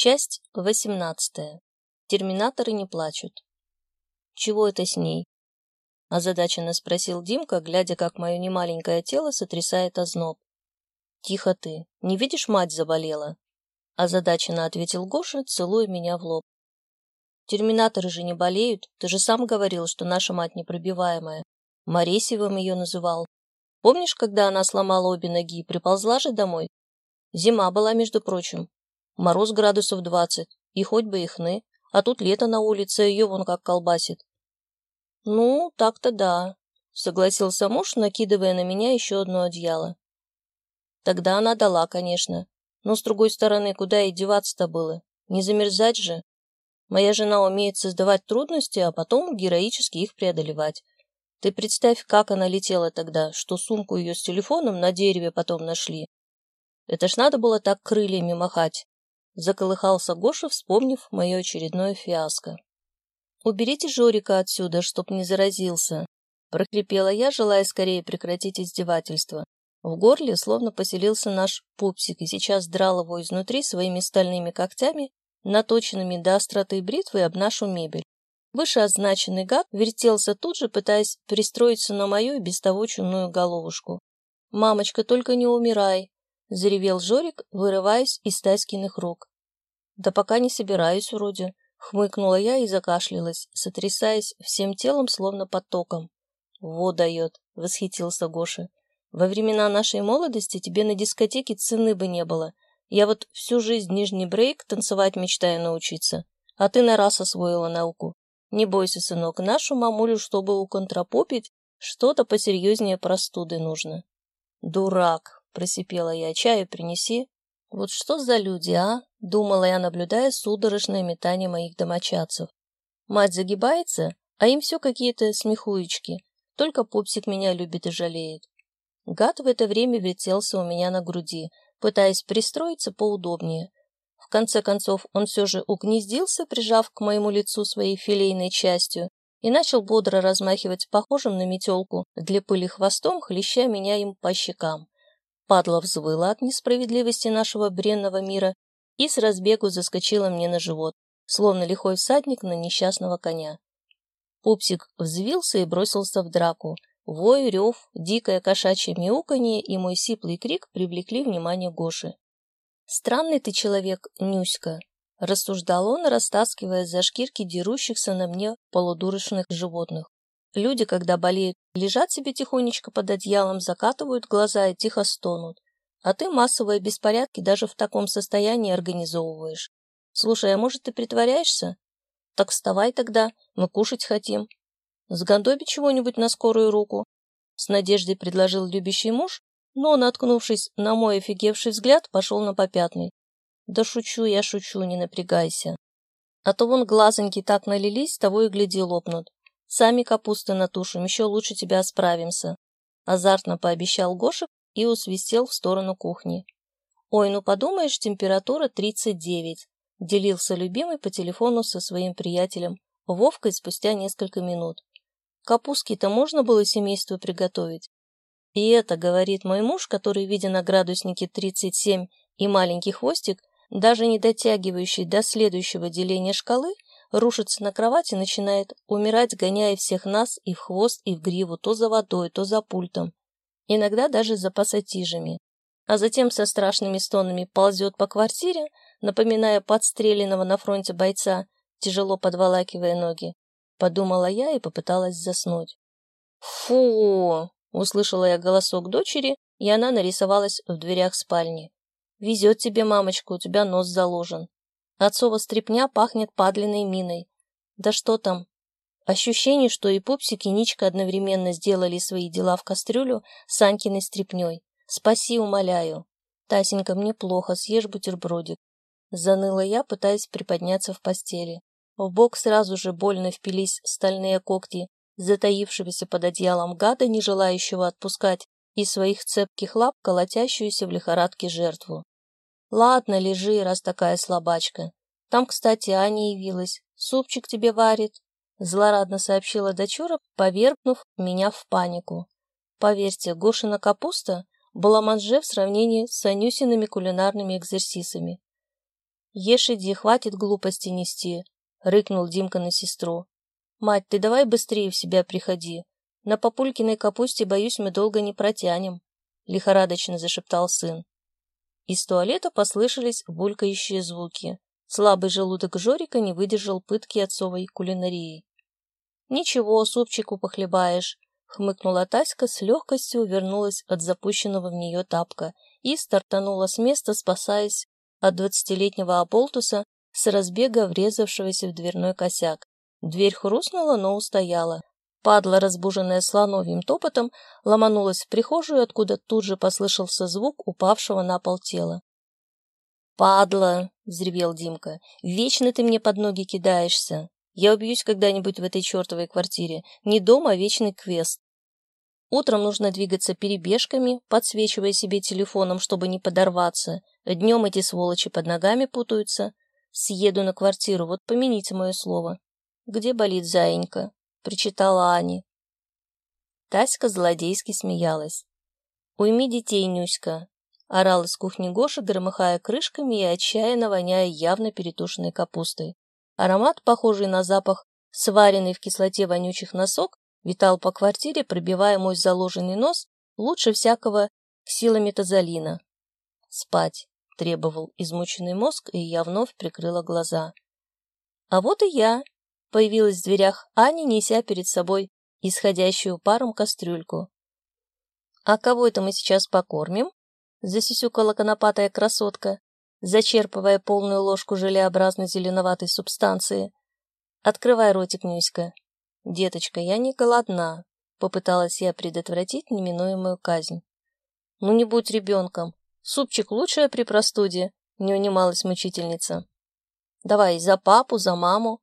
Часть восемнадцатая. Терминаторы не плачут. Чего это с ней? Озадаченно спросил Димка, глядя, как мое немаленькое тело сотрясает озноб. Тихо ты, не видишь, мать заболела? Озадаченно ответил Гоша, целуя меня в лоб. Терминаторы же не болеют, ты же сам говорил, что наша мать непробиваемая. Моресевым ее называл. Помнишь, когда она сломала обе ноги и приползла же домой? Зима была, между прочим. Мороз градусов двадцать, и хоть бы и хны, а тут лето на улице, ее вон как колбасит. Ну, так-то да, согласился муж, накидывая на меня еще одно одеяло. Тогда она дала, конечно. Но, с другой стороны, куда и деваться-то было? Не замерзать же. Моя жена умеет создавать трудности, а потом героически их преодолевать. Ты представь, как она летела тогда, что сумку ее с телефоном на дереве потом нашли. Это ж надо было так крыльями махать. Заколыхался Гоша, вспомнив мое очередное фиаско. «Уберите Жорика отсюда, чтоб не заразился», — прохрипела я, желая скорее прекратить издевательство. В горле словно поселился наш пупсик и сейчас драл его изнутри своими стальными когтями, наточенными до остроты бритвы об нашу мебель. Вышеозначенный гад вертелся тут же, пытаясь пристроиться на мою и без того чумную головушку. «Мамочка, только не умирай!» — заревел Жорик, вырываясь из Таськиных рук. «Да пока не собираюсь вроде», — хмыкнула я и закашлялась, сотрясаясь всем телом, словно под током. «Во дает!» — восхитился Гоша. «Во времена нашей молодости тебе на дискотеке цены бы не было. Я вот всю жизнь нижний брейк танцевать мечтаю научиться, а ты на раз освоила науку. Не бойся, сынок, нашу мамулю, чтобы уконтропопить, что-то посерьезнее простуды нужно». «Дурак!» Просипела я. «Чаю принеси». «Вот что за люди, а?» — думала я, наблюдая судорожное метание моих домочадцев. Мать загибается, а им все какие-то смехуечки. Только пупсик меня любит и жалеет. Гад в это время вертелся у меня на груди, пытаясь пристроиться поудобнее. В конце концов он все же угнездился, прижав к моему лицу своей филейной частью, и начал бодро размахивать похожим на метелку для пыли хвостом, хлеща меня им по щекам. Падла взвыла от несправедливости нашего бренного мира и с разбегу заскочила мне на живот, словно лихой всадник на несчастного коня. Пупсик взвился и бросился в драку. Вой, рев, дикое кошачье мяуканье и мой сиплый крик привлекли внимание Гоши. «Странный ты человек, Нюська», — рассуждал он, растаскивая за шкирки дерущихся на мне полудурочных животных. Люди, когда болеют, лежат себе тихонечко под одеялом, закатывают глаза и тихо стонут. А ты массовые беспорядки даже в таком состоянии организовываешь. Слушай, а может ты притворяешься? Так вставай тогда, мы кушать хотим. Сгандоби чего-нибудь на скорую руку. С надеждой предложил любящий муж, но, наткнувшись на мой офигевший взгляд, пошел на попятный. Да шучу я, шучу, не напрягайся. А то вон глазоньки так налились, того и гляди лопнут. Сами капусты натушим, еще лучше тебя справимся. Азартно пообещал Гоша и усвистел в сторону кухни. Ой, ну подумаешь, температура 39. Делился любимый по телефону со своим приятелем Вовкой спустя несколько минут. Капустки-то можно было семейству приготовить. И это, говорит мой муж, который, видя на градуснике 37 и маленький хвостик, даже не дотягивающий до следующего деления шкалы, рушится на кровать и начинает умирать, гоняя всех нас и в хвост, и в гриву, то за водой, то за пультом, иногда даже за пассатижами. А затем со страшными стонами ползет по квартире, напоминая подстреленного на фронте бойца, тяжело подволакивая ноги. Подумала я и попыталась заснуть. «Фу!» — услышала я голосок дочери, и она нарисовалась в дверях спальни. «Везет тебе, мамочка, у тебя нос заложен. Отцова стрепня пахнет падленной миной. Да что там? Ощущение, что и Пупсик, и Ничка одновременно сделали свои дела в кастрюлю с Анькиной стрепней. Спаси, умоляю. Тасенька, мне плохо, съешь бутербродик. Заныла я, пытаясь приподняться в постели. В бок сразу же больно впились стальные когти, затаившегося под одеялом гада, не желающего отпускать из своих цепких лап колотящуюся в лихорадке жертву. Ладно, лежи, раз такая слабачка. Там, кстати, Аня явилась. Супчик тебе варит. Злорадно сообщила дочура, повергнув меня в панику. Поверьте, Гошина капуста была манже в сравнении с Анюсиными кулинарными экзерсисами. Ешь иди, хватит глупости нести, — рыкнул Димка на сестру. Мать, ты давай быстрее в себя приходи. На папулькиной капусте, боюсь, мы долго не протянем, — лихорадочно зашептал сын. Из туалета послышались булькающие звуки. Слабый желудок Жорика не выдержал пытки отцовой кулинарии. «Ничего, супчику похлебаешь», — хмыкнула Таська, с легкостью увернулась от запущенного в нее тапка и стартанула с места, спасаясь от двадцатилетнего оболтуса с разбега врезавшегося в дверной косяк. Дверь хрустнула, но устояла. Падла, разбуженная слоновьим топотом, ломанулась в прихожую, откуда тут же послышался звук упавшего на пол тела. «Падла!» — взревел Димка. «Вечно ты мне под ноги кидаешься. Я убьюсь когда-нибудь в этой чертовой квартире. Не дома, а вечный квест. Утром нужно двигаться перебежками, подсвечивая себе телефоном, чтобы не подорваться. Днем эти сволочи под ногами путаются. Съеду на квартиру, вот помяните мое слово. Где болит заинька? Причитала Ани. Таська злодейски смеялась. «Уйми детей, Нюська!» Орал из кухни Гоша, громыхая крышками и отчаянно воняя явно перетушенной капустой. Аромат, похожий на запах, сваренный в кислоте вонючих носок, витал по квартире, пробивая мой заложенный нос лучше всякого ксилометазолина. «Спать!» — требовал измученный мозг, и я вновь прикрыла глаза. А вот и я, появилась в дверях Аня, неся перед собой исходящую паром кастрюльку. «А кого это мы сейчас покормим?» — засисюкала конопатая красотка зачерпывая полную ложку желеобразной зеленоватой субстанции. «Открывай ротик, Нюська». «Деточка, я не голодна», — попыталась я предотвратить неминуемую казнь. «Ну не будь ребенком. Супчик лучшее при простуде», — не унималась мучительница. «Давай за папу, за маму.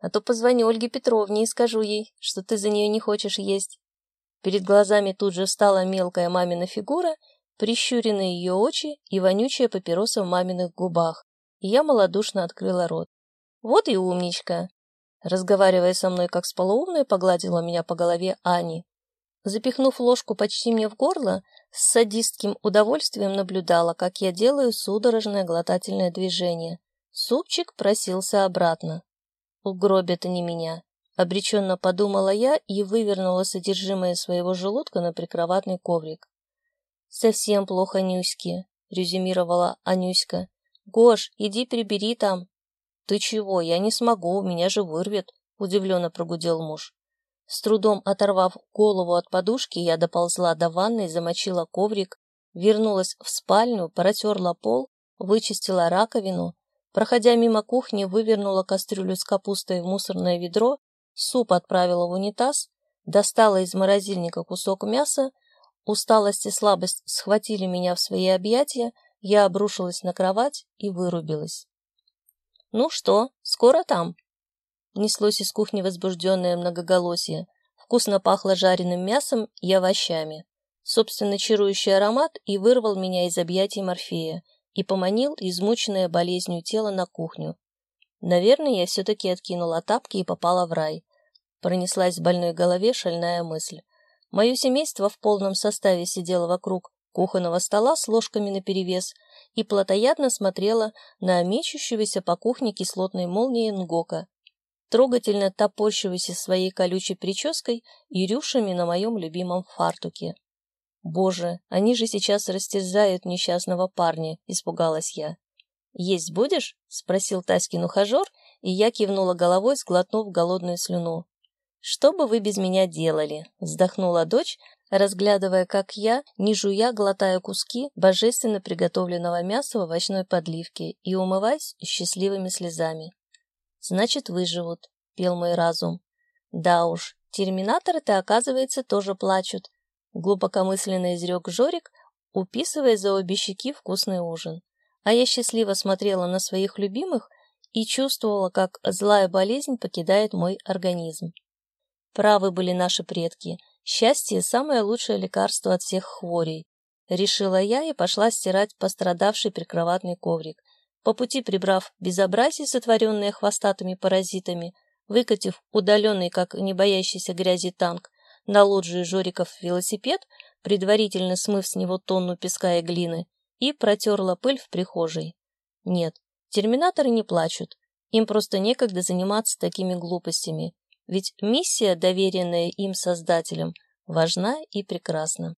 А то позвоню Ольге Петровне и скажу ей, что ты за нее не хочешь есть». Перед глазами тут же встала мелкая мамина фигура — прищуренные ее очи и вонючая папироса в маминых губах, и я малодушно открыла рот. «Вот и умничка!» Разговаривая со мной как с полоумной, погладила меня по голове Ани. Запихнув ложку почти мне в горло, с садистским удовольствием наблюдала, как я делаю судорожное глотательное движение. Супчик просился обратно. Угробят они меня. Обреченно подумала я и вывернула содержимое своего желудка на прикроватный коврик. «Совсем плохо, Нюське», — резюмировала Анюська. «Гош, иди прибери там». «Ты чего? Я не смогу, меня же вырвет», — удивленно прогудел муж. С трудом оторвав голову от подушки, я доползла до ванной, замочила коврик, вернулась в спальню, протерла пол, вычистила раковину, проходя мимо кухни, вывернула кастрюлю с капустой в мусорное ведро, суп отправила в унитаз, достала из морозильника кусок мяса, Усталость и слабость схватили меня в свои объятия, я обрушилась на кровать и вырубилась. «Ну что, скоро там?» Неслось из кухни возбужденное многоголосие. Вкусно пахло жареным мясом и овощами. Собственно, чарующий аромат и вырвал меня из объятий Морфея и поманил измученное болезнью тело на кухню. Наверное, я все-таки откинула тапки и попала в рай. Пронеслась в больной голове шальная мысль. Мое семейство в полном составе сидело вокруг кухонного стола с ложками наперевес и плотоядно смотрело на мечущегося по кухне кислотной молнией Нгока, трогательно топорщиваясь своей колючей прической и рюшами на моем любимом фартуке. «Боже, они же сейчас растерзают несчастного парня», — испугалась я. «Есть будешь?» — спросил Таськин ухажер, и я кивнула головой, сглотнув голодную слюну. «Что бы вы без меня делали?» — вздохнула дочь, разглядывая, как я, не жуя, глотаю куски божественно приготовленного мяса в овощной подливке и умываясь счастливыми слезами. «Значит, выживут», — пел мой разум. «Да уж, терминаторы-то, оказывается, тоже плачут», — глубокомысленно изрек Жорик, уписывая за обе щеки вкусный ужин. А я счастливо смотрела на своих любимых и чувствовала, как злая болезнь покидает мой организм. Правы были наши предки. Счастье – самое лучшее лекарство от всех хворей. Решила я и пошла стирать пострадавший прикроватный коврик. По пути прибрав безобразие, сотворенное хвостатыми паразитами, выкатив удаленный, как не боящийся грязи танк, на лоджии Жориков велосипед, предварительно смыв с него тонну песка и глины, и протерла пыль в прихожей. Нет, терминаторы не плачут, им просто некогда заниматься такими глупостями, ведь миссия, доверенная им создателям, важна и прекрасна.